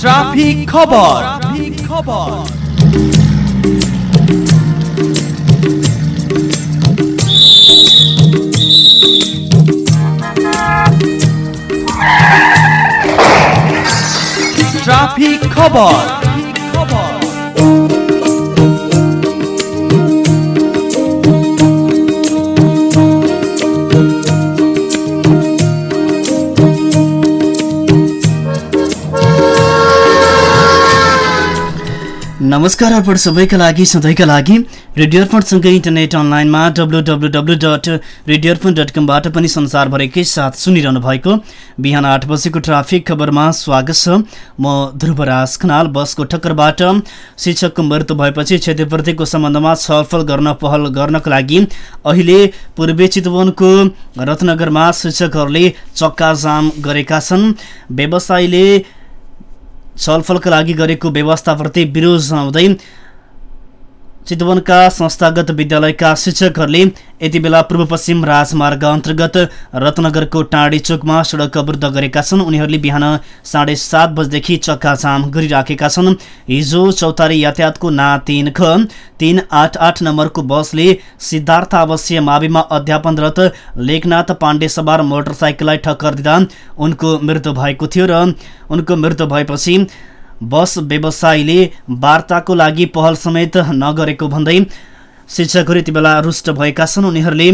Traffic खबर खबर traffic खबर खबर नमस्कार अर्पण सबैका लागि सधैँका लागि। रेडियो अर्पणसँगै इन्टरनेट अनलाइनमा W W W dot radio Arpan dot कमबाट पनि संसारभरिकै साथ सुनिरहनु भएको बिहान आठ बजेको ट्राफिक खबरमा स्वागत छ। म ध्रुवराज खनाल बसको ठक्करबाट। शिक्षकको मृत्यु भएपछि क्षतिपूर्तिको सम्बन्धमा छलफल गर्न पहल गर्नको लागि अहिले पूर्वी चितवनको रत्नगरमा शिक्षकहरूले चक्का जाम गरेका छन्। व्यवसायीले छलफलका लागि गरेको व्यवस्थाप्रति विरोध जनाउँदै चितवनका संस्थागत विद्यालयका शिक्षकहरूले यति बेला पूर्व पश्चिम राजमार्ग अन्तर्गत रत्नगरको टाँडी चोकमा सडक अवरुद्ध गरेका छन्। उनीहरूले बिहान साढे सात बजेदेखि चक्काजाम गरिराखेका छन्। हिजो चौतारी यातायातको ना तिन ख तिन आठ आठ नम्बरको बसले सिद्धार्थ आवासीय माविमा अध्यापनरत लेखनाथ पाण्डे सवार मोटरसाइकललाई ठक्कर दिँदा उनको मृत्यु भएको थियो र उनको मृत्यु भएपछि बस व्यवसायीले वार्ताको लागि पहल समेत नगरेको भन्दै शिक्षकहरू यति बेला रुष्ट भएका छन्। उनीहरूले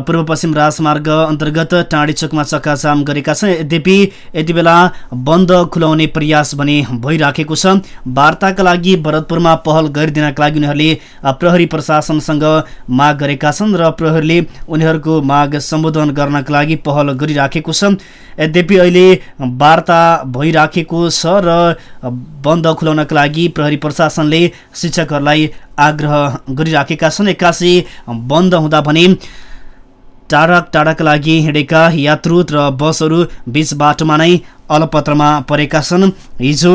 पूर्व पश्चिम राजमार्ग अन्तर्गत टाँडी चोकमा चक्काजाम गरेका छन्। यद्यपि यति बेला बन्द खुलाउने प्रयास भने भइराखेको छ। वार्ताका लागि भरतपुरमा पहल गरिदिनका लागि उनीहरूले प्रहरी प्रशासनसँग माग गरेका छन् र प्रहरीले उनीहरूको माग सम्बोधन गर्नका लागि पहल गरिराखेको छ। यद्यपि अहिले वार्ता भइराखेको छ र बन्द खुलाउनका लागि प्रहरी प्रशासनले शिक्षकहरूलाई आग्रह गरिराखेका छन्। एक्कासी बन्द हुँदा भने टाढा टाढाका लागि हिँडेका यात्रु र बसहरू बीच बाटोमा नै अलपत्रमा परेका छन्। हिजो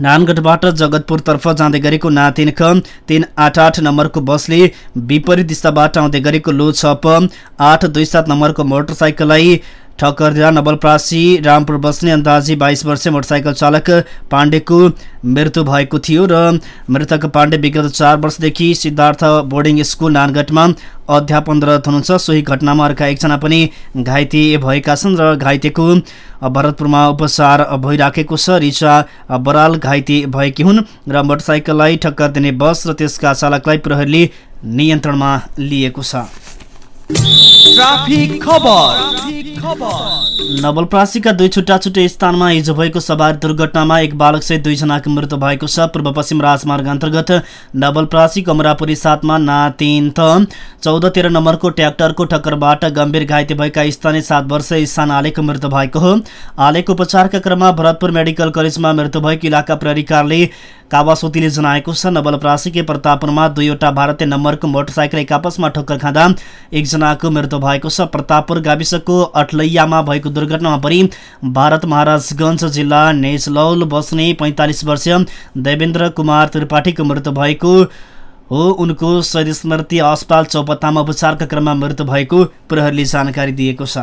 नानगढबाट जगतपुरतर्फ जाँदै गरेको ना तिन ख तिन आठ आठ नम्बरको बसले विपरीत दिशाबाट आउँदै गरेको लो छ प आठ दुई सात नम्बरको मोटरसाइकललाई ठक्कर दिँदा नवलप्रासी रामपुर बस्ने अन्दाजी बाइस वर्षीय मोटरसाइकल चालक पाण्डेको मृत्यु भएको थियो र मृतक पाण्डे विगत चार वर्षदेखि सिद्धार्थ बोर्डिङ स्कुल नानगढमा अध्यापनरत हुनुहुन्छ। सोही घटनामा अर्का एकजना पनि घाइते भएका छन् र घाइतेको भरतपुरमा उपचार भइराखेको छ। रिचा बराल घाइते भएकी हुन् र मोटरसाइकललाई ठक्कर दिने बस र त्यसका चालकलाई प्रहरीले नियन्त्रणमा लिएको छ। नवलप्रासीका दुई छुट्टा छुट्टै स्थानमा हिजो भएको सवार दुर्घटनामा एक बालक सहित दुईजनाको मृत्यु भएको छ। पूर्व पश्चिम राजमार्ग अन्तर्गत नवलप्रासी कमरापुरी साथमा ना तिन त चौध तेह्र नम्बरको ट्र्याक्टरको ठक्करबाट गम्भीर घाइते भएका स्थानीय सात वर्ष इसान आलेको मृत्यु भएको हो। आलेको उपचारका क्रममा भरतपुर मेडिकल कलेजमा मृत्यु भएको इलाका प्रहरी कार्यालय कावासोतीले जनाएको छ। नवलप्रासीकै प्रतापपुरमा दुईवटा भारतीय नम्बरको मोटरसाइकल एक आपसमा ठक्कर खाँदा एकजनाको मृत्यु भएको छ। प्रतापपुर गाविसको अठलैयामा भएको दुर्घटनामा परि भारत महाराजगञ्ज जिल्ला नेचलौल बस्ने पैँतालिस वर्षीय देवेन्द्र कुमार त्रिपाठीको मृत्यु भएको हो। उनको शहीद स्मृति अस्पताल चौपत्तामा उपचारका क्रममा मृत्यु भएको प्रहरीले जानकारी दिएको छ।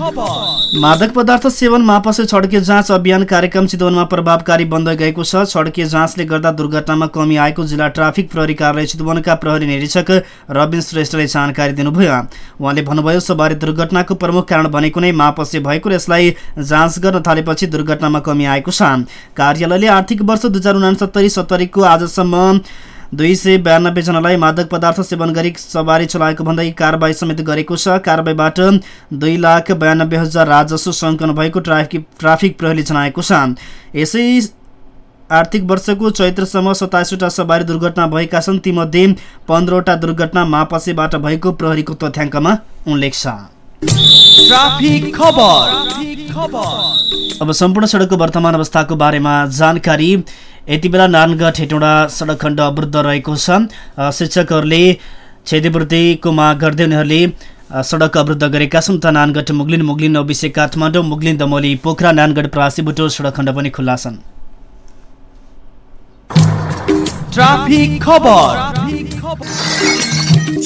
मादक पदार्थ सेवन मापसे छड्के जाँच अभियान कार्यक्रम चितवनमा प्रभावकारी बन्दै गएको छ। छड्के जाँचले गर्दा दुर्घटनामा कमी आएको जिल्ला ट्राफिक प्रहरी कार्यालय चितवनका प्रहरी निरीक्षक रविन श्रेष्ठले जानकारी दिनुभयो। उहाँले भन्नुभयो सवारी दुर्घटनाको प्रमुख कारण भनेको नै मापसे भएको र यसलाई जाँच गर्न थालेपछि दुर्घटनामा कमी आएको छ। कार्यालयले आर्थिक वर्ष दुई हजार उनासत्तरी सत्तरीको आजसम्म दुई सय बयानब्बेजनालाई मादक पदार्थ सेवन गरी सवारी चलाएको भन्दै कारवाही समेत गरेको छ। कारवाहीबाट दुई लाख बयानब्बे हजार राजस्व सङ्कलन भएको ट्राफिक ट्राफिक प्रहरीले जनाएको छ। यसै आर्थिक वर्षको चैत्रसम्म सत्ताइसवटा सवारी दुर्घटना भएका छन्। तीमध्ये पन्ध्रवटा दुर्घटना मापसेबाट भएको प्रहरीको तथ्याङ्कमा उल्लेख छ। अब सम्पूर्ण सडकको वर्तमान अवस्थाको बारेमा जानकारी। यति बेला नानगढ हेटौँडा सडक खण्ड अवरुद्ध रहेको छ। शिक्षकहरूले क्षतिपूर्तिको माग गर्दै उनीहरूले सडक अवरुद्ध गरेका छन्। त नानगढ मुगलिन मुगलिन नौबिसे काठमाडौँ मुगलिन दमोली पोखरा नानगढ प्रासीबुटो सडक खण्ड पनि खुल्ला छन्। ट्राफिक खबर।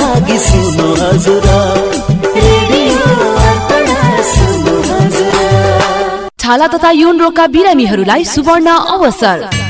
लागि सुन्नु हजुर। छाला तथा यौन रोगका बिरामीहरूलाई सुवर्ण अवसर।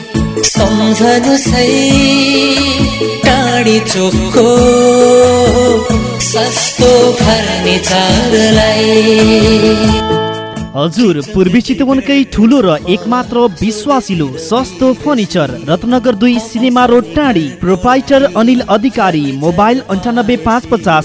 सम्झनु सही टाढी चोकको सस्तो फर्निचरलाई हजुर पूर्वी चितवनकै ठुलो र एकमात्र विश्वासिलो सस्तो फर्निचर रत्नगर दुई सिनेमा रोड टाढी प्रोपाइटर अनिल अधिकारी मोबाइल अन्ठानब्बे पाँच पचास।